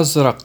أزرق.